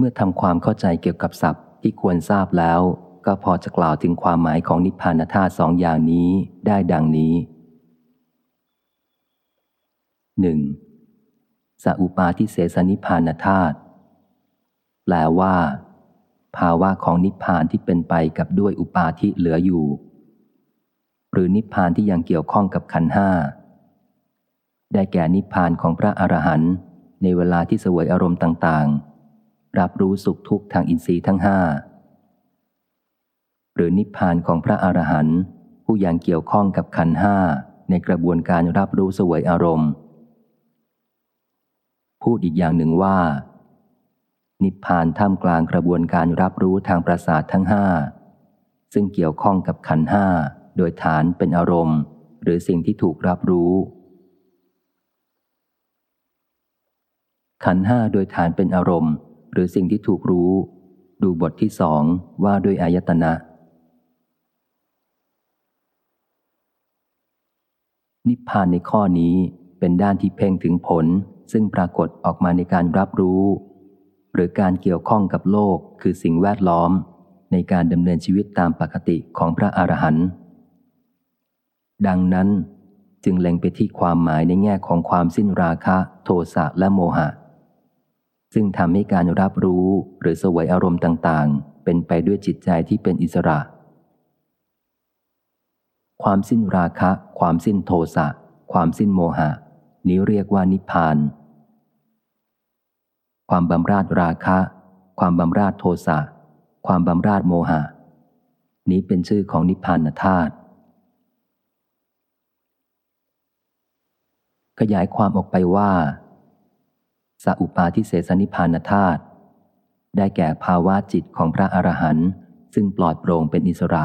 เมื่อทำความเข้าใจเกี่ยวกับศัพท์ที่ควรทราบแล้ว ก็พอจะกล่าวถึงความหมายของนิพพานธาตุสองอย่างนี้ได้ดังนี้หนึ่งสัอุปาทิเสสนิพานธาตุแปลว่า ภาวะของนิพพานที่เป็นไปกับด้วยอุปาทิเหลืออยู่ หรือนิพพานที่ยังเกี่ยวข้องกับขันห้าได้แก่นิพพานของพระอรหันต์ในเวลาที่สวยอารมณ์ต่างๆ รับรู้สุขทุกข์ทางอินทรีย์ทั้งห้าหรือนิพพานของพระอรหันต์ผู้ยังเกี่ยวข้องกับขันห้าในกระบวนการรับรู้สวยอารมณ์ พูดอีกอย่างหนึ่งว่า นิพพานท่ามกลางกระบวนการรับรู้ทางประสาททั้งห้าซึ่งเกี่ยวข้องกับขันห้าโดยฐานเป็นอารมณ์ หรือสิ่งที่ถูกรับรู้ ขันห้าโดยฐานเป็นอารมณ์ หรือสิ่งที่ถูกรู้ ดูบทที่สองว่าด้วยอายตนะ นิพพานในข้อนี้เป็นด้านที่เพ่งถึงผล ซึ่งปรากฏออกมาในการรับรู้ หรือการเกี่ยวข้องกับโลกคือสิ่งแวดล้อม ในการดำเนินชีวิตตามปกติของพระอรหันต์ดังนั้นจึงเล็งไปที่ความหมายในแง่ของความสิ้นราคะ โทสะและโมหะ ซึ่งทำให้การรับรู้หรือสวยอารมณ์ต่างๆ เป็นไปด้วยจิตใจที่เป็นอิสระ ความสิ้นราคะ ความสิ้นโทสะ ความสิ้นโมหะ นี้เรียกว่านิพพาน ความบำราดราคะ ความบำราดโทสะ ความบำราดโมหะ นี้เป็นชื่อของนิพพานธาตุขยายความออกไปว่า สัอุปาทิเสสนิพานธาตุได้แก่ภาวะจิตของพระอรหันต์ซึ่งปลอดโปร่งเป็นอิสระ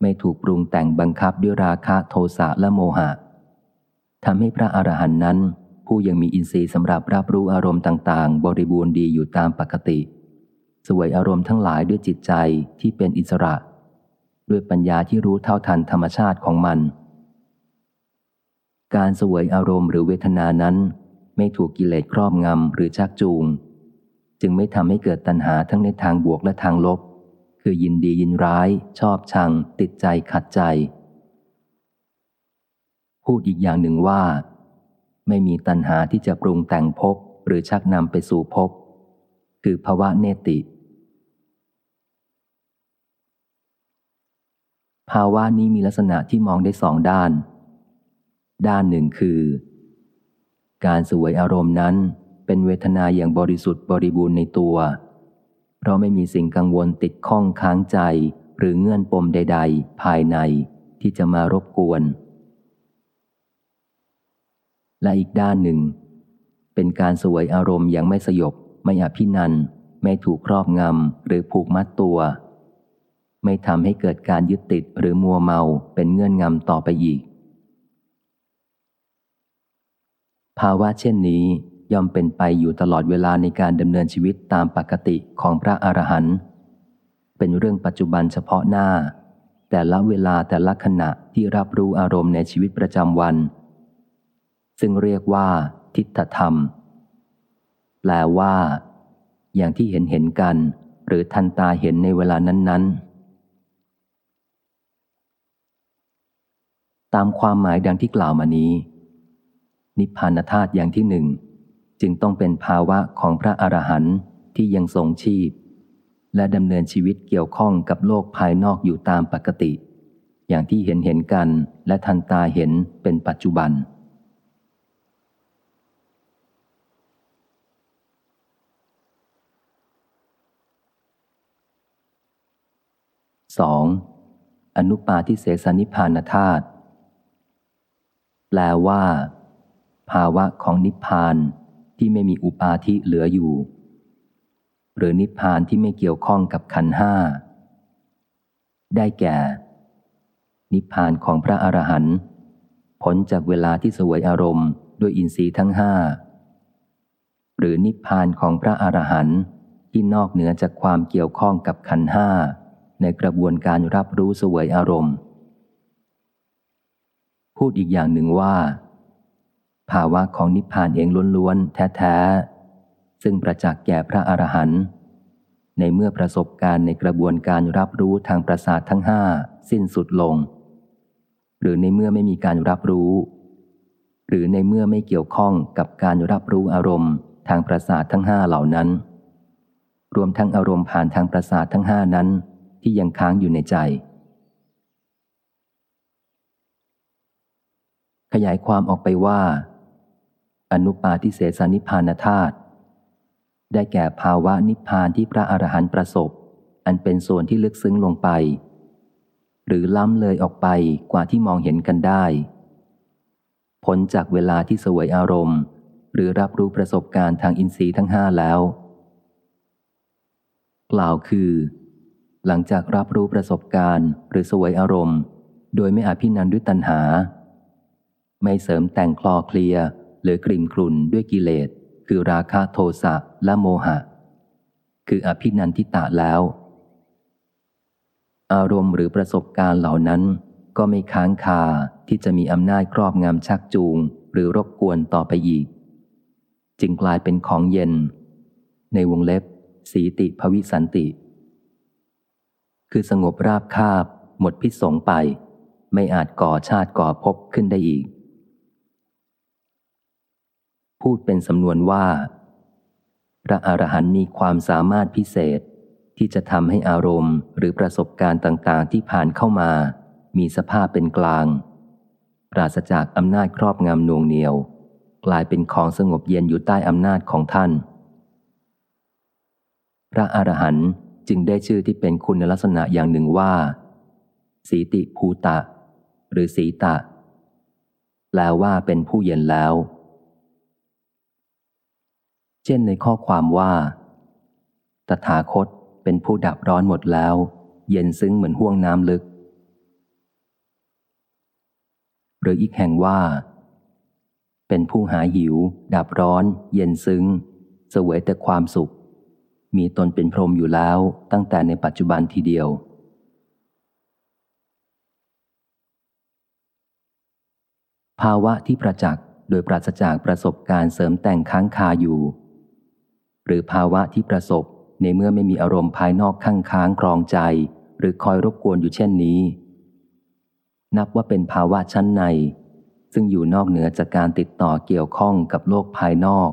ไม่ถูกปรุงแต่งบังคับด้วยราคะโทสะและโมหะทำให้พระอรหันต์นั้น ผู้ยังมีอินทรีย์สำหรับรับรู้อารมณ์ต่าง ๆ บริบูรณ์ดีอยู่ตามปกติ สวยอารมณ์ทั้งหลายด้วยจิตใจที่เป็นอิสระ ด้วยปัญญาที่รู้เท่าทันธรรมชาติของมัน การสวยอารมณ์หรือเวทนานั้น ไม่ถูกกิเลสครอบงำหรือชักจูง จึงไม่ทำให้เกิดตัณหาทั้งในทางบวกและทางลบ คือยินดียินร้าย ชอบชัง ติดใจขัดใจ พูดอีกอย่างหนึ่งว่า ไม่มีตัณหาที่จะปรุงแต่งภพหรือชักนำไปสู่ภพคือภาวะเนติ ภาวะนี้มีลักษณะที่มองได้สองด้าน ด้านหนึ่งคือ การสวยอารมณ์นั้นเป็นเวทนาอย่างบริสุทธิ์บริบูรณ์ในตัว เพราะไม่มีสิ่งกังวลติดข้องค้างใจ หรือเงื่อนปมใด ๆ ภายในที่จะมารบกวน และอีกด้านหนึ่ง เป็นการสวยอารมณ์อย่างไม่สยบ ไม่อภินันไม่ถูกครอบงำหรือผูกมัดตัว ไม่ทำให้เกิดการยึดติดหรือมัวเมาเป็นเงื่อนงำต่อไปอีก ภาวะเช่นนี้ย่อมเป็นไปอยู่ตลอดเวลาในการดำเนินชีวิตตามปกติของพระอรหันต์เป็นเรื่องปัจจุบันเฉพาะหน้า แต่ละเวลาแต่ละขณะที่รับรู้อารมณ์ในชีวิตประจำวัน ซึ่งเรียกว่า ทิฏฐธรรม แปลว่า อย่างที่เห็นเห็นกัน หรือทันตาเห็นในเวลานั้น ๆ ตามความหมายดังที่กล่าวมานี้ นิพพานธาตุอย่างที่หนึ่ง จึงต้องเป็นภาวะของพระอรหันต์ที่ยังทรงชีพ และดำเนินชีวิตเกี่ยวข้องกับโลกภายนอกอยู่ตามปกติ อย่างที่เห็นเห็นกันและทันตาเห็นเป็นปัจจุบันสองอนุปาทิเสสนิพานธาตุแปลว่า ภาวะของนิพพานที่ไม่มีอุปาทิเหลืออยู่ หรือนิพพานที่ไม่เกี่ยวข้องกับขันห้า ได้แก่ นิพพานของพระอรหันต์พ้นจากเวลาที่สวยอารมณ์ด้วยอินทรีย์ทั้งห้า หรือนิพพานของพระอรหันต์ที่นอกเหนือจากความเกี่ยวข้องกับขันห้า ในกระบวนการรับรู้สวยอารมณ์ พูดอีกอย่างหนึ่งว่า ภาวะของนิพพานเองล้วนๆ แท้ๆ ซึ่งประจักษ์แก่พระอรหันต์ในเมื่อประสบการณ์ในกระบวนการรับรู้ทางประสาททั้งห้าสิ้นสุดลง หรือในเมื่อไม่มีการรับรู้ หรือในเมื่อไม่เกี่ยวข้องกับการรับรู้อารมณ์ทางประสาททั้งห้าเหล่านั้น รวมทั้งอารมณ์ผ่านทางประสาททั้งห้านั้นที่ยังค้างอยู่ในใจ ขยายความออกไปว่า อนุปาทิเสสนิพานธาตุได้แก่ภาวะนิพพานที่พระอรหันต์ประสบ อันเป็นส่วนที่ลึกซึ้งลงไป หรือล้ำเลยออกไปกว่าที่มองเห็นกันได้พ้นจากเวลาที่สวยอารมณ์ หรือรับรู้ประสบการณ์ทางอินทรีย์ทั้งห้าแล้ว กล่าวคือ หลังจากรับรู้ประสบการณ์ หรือสวยอารมณ์ โดยไม่อาภินันด้วยตัณหา ไม่เสริมแต่งคลอเคลีย หรือกลิ่มกลุ่นด้วยกิเลส คือราคะโทสะและโมหะ คืออภินันทิตะแล้ว อารมณ์หรือประสบการณ์เหล่านั้นก็ไม่ค้างคาที่จะมีอำนาจครอบงำชักจูง หรือรบกวนต่อไปอีก จึงกลายเป็นของเย็น ในวงเล็บ สีติภวิสันติ คือสงบราบคาบ หมดพิษสงไป ไม่อาจก่อชาติก่อภพขึ้นได้อีก พูดเป็นสำนวนว่า พระอรหันต์มีความสามารถพิเศษ ที่จะทำให้อารมณ์หรือประสบการณ์ต่างๆ ที่ผ่านเข้ามา มีสภาพเป็นกลาง ปราศจากอำนาจครอบงำนวงเหนียว กลายเป็นของสงบเย็นอยู่ใต้อำนาจของท่าน พระอรหันต์จึงได้ชื่อที่เป็นคุณลักษณะอย่างหนึ่งว่า สีติภูตะ หรือสีตะแปลว่าเป็นผู้เย็นแล้ว เช่นในข้อความว่า ตถาคตเป็นผู้ดับร้อนหมดแล้ว เย็นซึ้งเหมือนห่วงน้ำลึก หรืออีกแห่งว่า เป็นผู้หาหิว ดับร้อน เย็นซึ้ง เสวยแต่ความสุข มีตนเป็นพรหมอยู่แล้วตั้งแต่ในปัจจุบันทีเดียวภาวะที่ประจักษ์โดยปราศจากประสบการณ์เสริมแต่งค้างคาอยู่ หรือภาวะที่ประสบในเมื่อไม่มีอารมณ์ภายนอกข้างค้างครองใจ หรือคอยรบกวนอยู่เช่นนี้ นับว่าเป็นภาวะชั้นใน ซึ่งอยู่นอกเหนือจากการติดต่อเกี่ยวข้องกับโลกภายนอก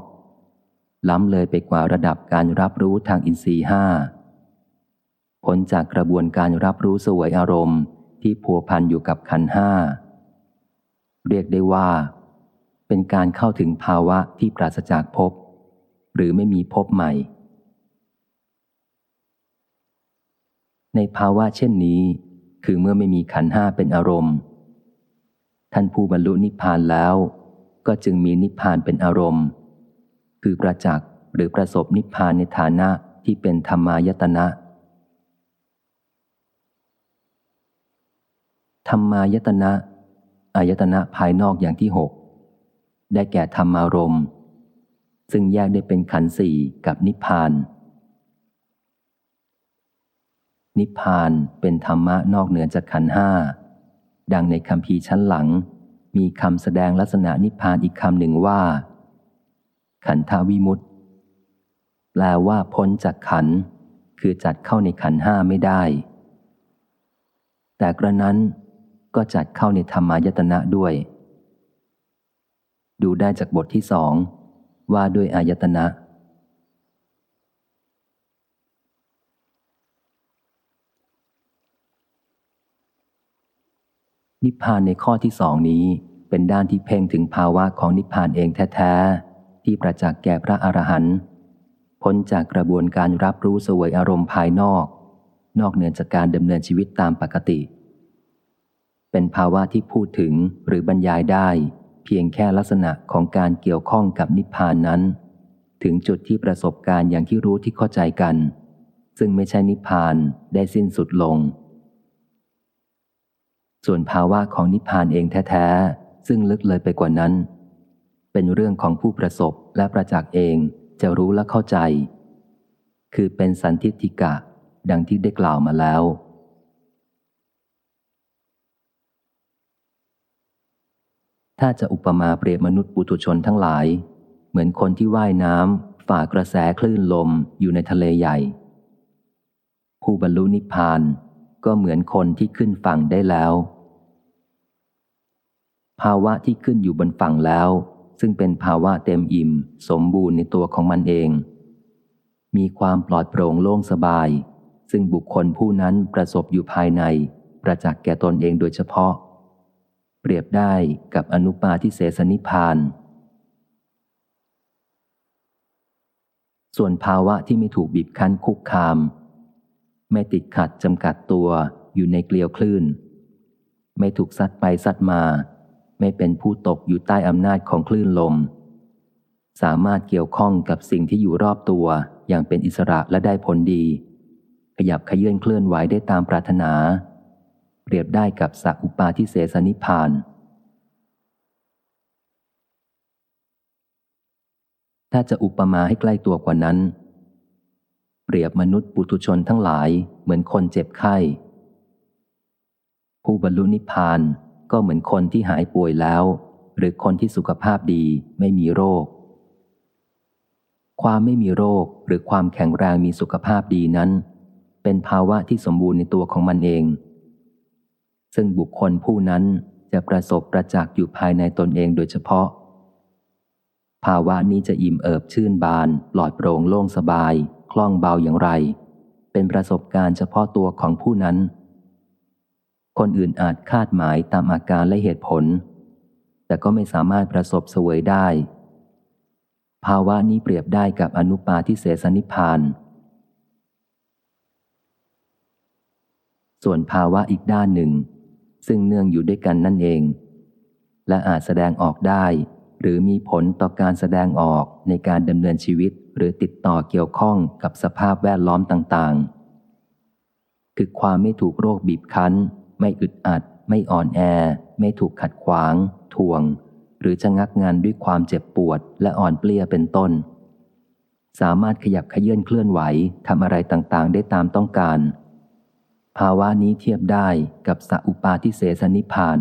ล้ำเลยไปกว่าระดับการรับรู้ทางอินทรีห้าพ้นจากกระบวนการรับรู้สวยอารมณ์ที่พัวพันอยู่กับขันห้าเรียกได้ว่า เป็นการเข้าถึงภาวะที่ปราศจากภพ หรือไม่มีพบใหม่ ในภาวะเช่นนี้ คือเมื่อไม่มีขันห้าเป็นอารมณ์ ท่านผู้บรรลุนิพพานแล้ว ก็จึงมีนิพพานเป็นอารมณ์ คือประจักษ์หรือประสบนิพพานในฐานะที่เป็นธรรมายตนะธรรมายตนะ อายตนะภายนอกอย่างที่หกได้แก่ธรรมารมณ์ ซึ่งแยกได้เป็นขันธ์สี่กับนิพพาน นิพพานเป็นธรรมะนอกเหนือจากขันธ์ห้าดังในคำพีชั้นหลัง มีคำแสดงลักษณะนิพพานอีกคำหนึ่งว่า ขันธาวิมุตต์แปลว่าพ้นจากขัน คือจัดเข้าในขันห้าไม่ได้ แต่กระนั้นก็จัดเข้าในธรรมายตนะด้วย ดูได้จากบทที่สอง ว่าด้วยอายตนะ นิพพานในข้อที่สองนี้เป็นด้านที่เพ่งถึงภาวะของนิพพานเองแท้ ๆ ที่ประจักษ์แก่พระอรหันต์พ้นจากกระบวนการรับรู้สวยอารมณ์ภายนอก นอกเหนือจากการดำเนินชีวิตตามปกติ เป็นภาวะที่พูดถึงหรือบรรยายได้ เพียงแค่ลักษณะของการเกี่ยวข้องกับนิพพานนั้น ถึงจุดที่ประสบการณ์อย่างที่รู้ที่เข้าใจกัน ซึ่งไม่ใช่นิพพานได้สิ้นสุดลง ส่วนภาวะของนิพพานเองแท้ๆ ซึ่งลึกเลยไปกว่านั้น เป็นเรื่องของผู้ประสบและประจักษ์เองจะรู้และเข้าใจ คือเป็นสันทิฏฐิกะ ดังที่ได้กล่าวมาแล้ว ถ้าจะอุปมาเปรียบมนุษย์ปุถุชนทั้งหลาย เหมือนคนที่ว่ายน้ำฝ่ากระแสคลื่นลมอยู่ในทะเลใหญ่ ผู้บรรลุนิพพานก็เหมือนคนที่ขึ้นฝั่งได้แล้ว ภาวะที่ขึ้นอยู่บนฝั่งแล้ว ซึ่งเป็นภาวะเต็มอิ่ม สมบูรณ์ในตัวของมันเอง มีความปลอดโปร่งโล่งสบาย ซึ่งบุคคลผู้นั้นประสบอยู่ภายใน ประจักษ์แก่ตนเองโดยเฉพาะ เปรียบได้กับอนุปาทิเสสนิพาน ส่วนภาวะที่ไม่ถูกบีบคั้นคุกคาม ไม่ติดขัดจำกัดตัวอยู่ในเกลียวคลื่น ไม่ถูกซัดไปซัดมา ไม่เป็นผู้ตกอยู่ใต้อำนาจของคลื่นลม สามารถเกี่ยวข้องกับสิ่งที่อยู่รอบตัวอย่างเป็นอิสระและได้ผลดี ขยับขยื่นเคลื่อนไหวได้ตามปรารถนา เปรียบได้กับสักอุปาทิเสสนิพาน ถ้าจะอุปมาให้ใกล้ตัวกว่านั้น เปรียบมนุษย์ปุถุชนทั้งหลายเหมือนคนเจ็บไข้ ผู้บรรลุนิพพานก็เหมือนคนที่หายป่วยแล้ว หรือคนที่สุขภาพดีไม่มีโรค ความไม่มีโรคหรือความแข็งแรงมีสุขภาพดีนั้น เป็นภาวะที่สมบูรณ์ในตัวของมันเอง ซึ่งบุคคลผู้นั้นจะประสบประจักษ์อยู่ภายในตนเองโดยเฉพาะ ภาวะนี้จะอิ่มเอิบชื่นบานปลอดโปร่งโล่งสบาย คล่องเบาอย่างไร เป็นประสบการณ์เฉพาะตัวของผู้นั้น คนอื่นอาจคาดหมายตามอาการและเหตุผล แต่ก็ไม่สามารถประสบเสวยได้ ภาวะนี้เปรียบได้กับอนุปาทิเสสนิพานส่วนภาวะอีกด้านหนึ่ง ซึ่งเนื่องอยู่ด้วยกันนั่นเอง และอาจแสดงออกได้ หรือมีผลต่อการแสดงออกในการดำเนินชีวิต หรือติดต่อเกี่ยวข้องกับสภาพแวดล้อมต่างๆ คือความไม่ถูกโรคบีบคั้น ไม่อึดอัด ไม่อ่อนแอ ไม่ถูกขัดขวาง ทวง หรือจะงักงานด้วยความเจ็บปวด และอ่อนเปลี้ยเป็นต้น สามารถขยับขยื่นเคลื่อนไหวทำอะไรต่างๆ ได้ตามต้องการ ภาวะนี้เทียบได้กับสัอุปาทิเสสนิพาน